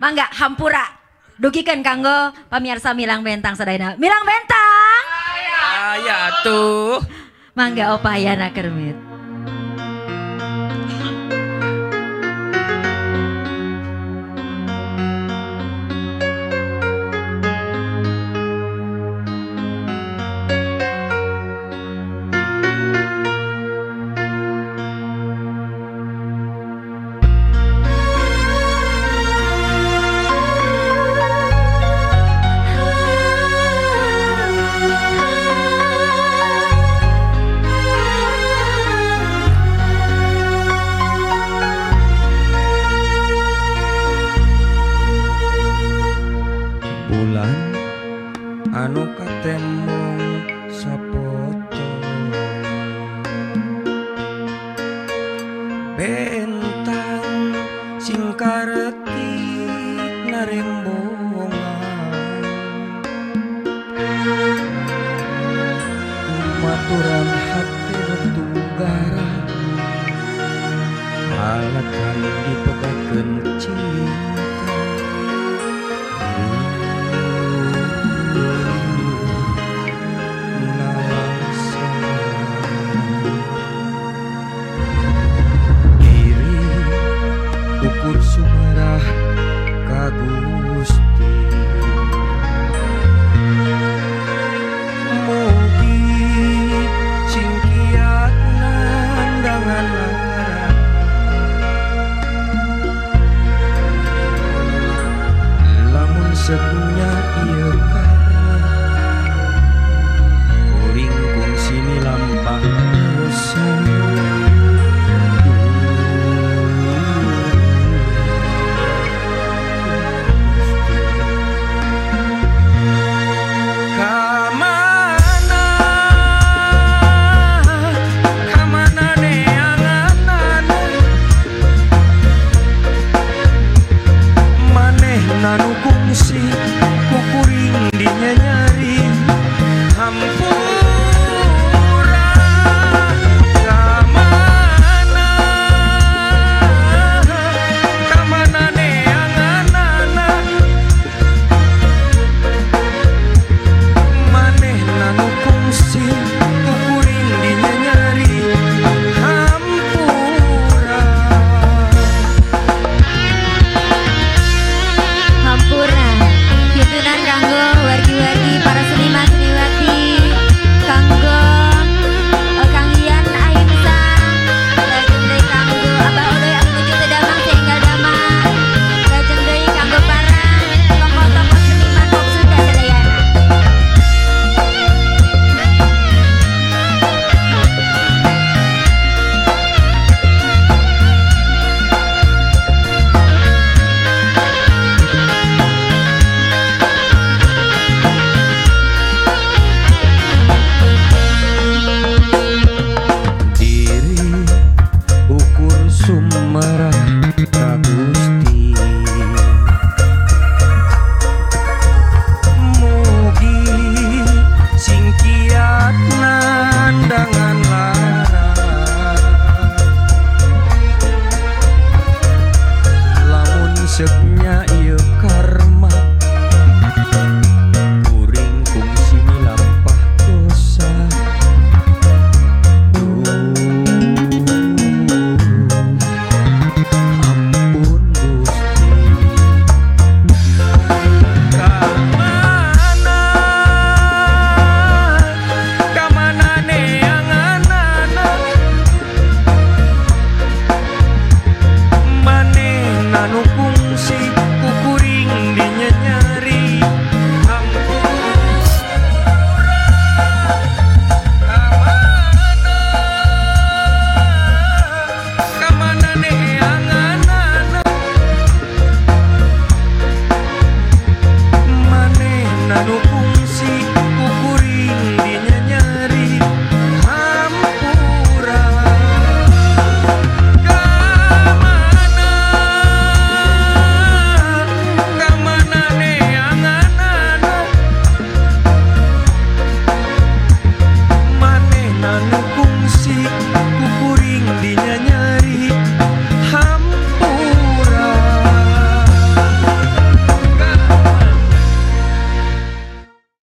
mangga hampura. Dugikan kanggo pemirsa Milang Bentang sadayana Milang Bentang! Ayah tuh. Mangga opa yana kermit. anu katemu sapoto bentang singkareti narembongan maturan hati bertugara alakan dipegang kencing. sepunya ia